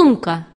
сумка.